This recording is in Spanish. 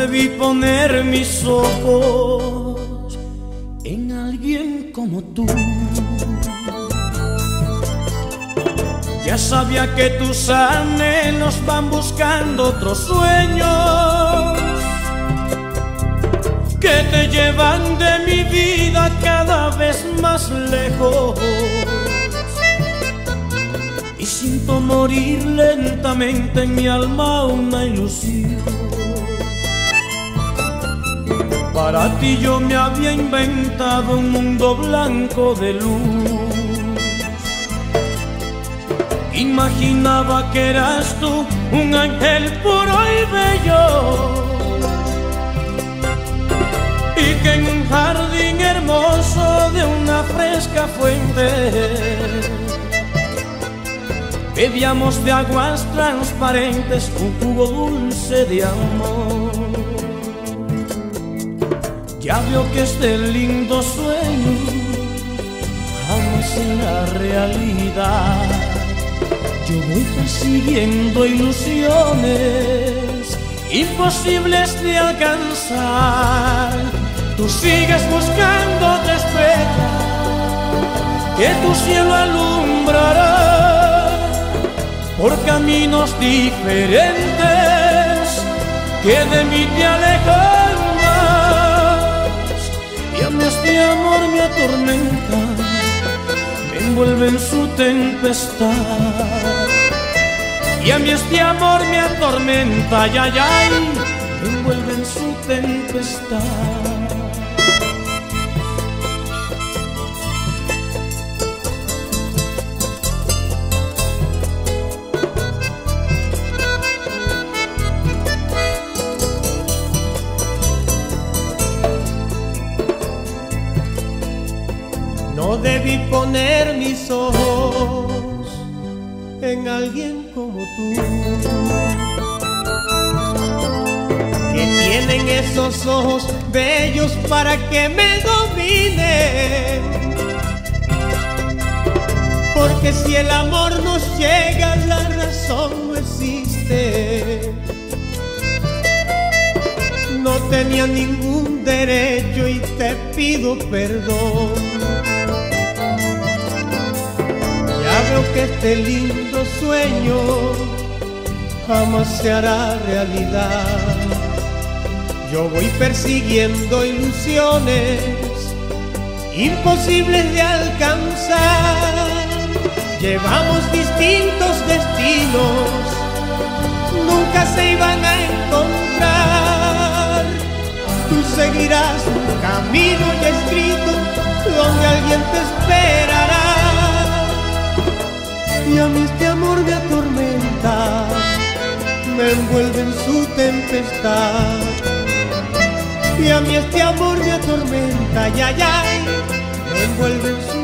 debí poner mis ojos en alguien como tú. Ya sabía que tus anhelos van buscando otros sueños que te llevan de mi vida cada vez más lejos. Y siento morir lentamente en mi alma una ilusión para ti yo me había inventado un mundo blanco de luz. Imaginaba que eras tú un ángel puro y bello. Y que en un jardín hermoso de una fresca fuente bebíamos de aguas transparentes un jugo dulce de amor. Ya que este lindo sueño jamás será realidad. Yo voy persiguiendo ilusiones imposibles de alcanzar. Tú sigues buscando despejar que tu cielo alumbrará por caminos diferentes que de mí te alejan amor me atormenta, me envuelve en su tempestad. Y a mí este amor me atormenta, ya, ya, me envuelve en su tempestad. Debí poner mis ojos en alguien como tú. Que tienen esos ojos bellos para que me dominen. Porque si el amor nos llega, la razón no existe. No tenía ningún derecho y te pido perdón creo que este lindo sueño jamás se hará realidad. Yo voy persiguiendo ilusiones imposibles de alcanzar. Llevamos distintos destinos, nunca se iban a encontrar. Tú seguirás un camino escrito a mí este amor me atormenta, me envuelve en su tempestad. Y a mí este amor me atormenta, ya, ya, me envuelve en su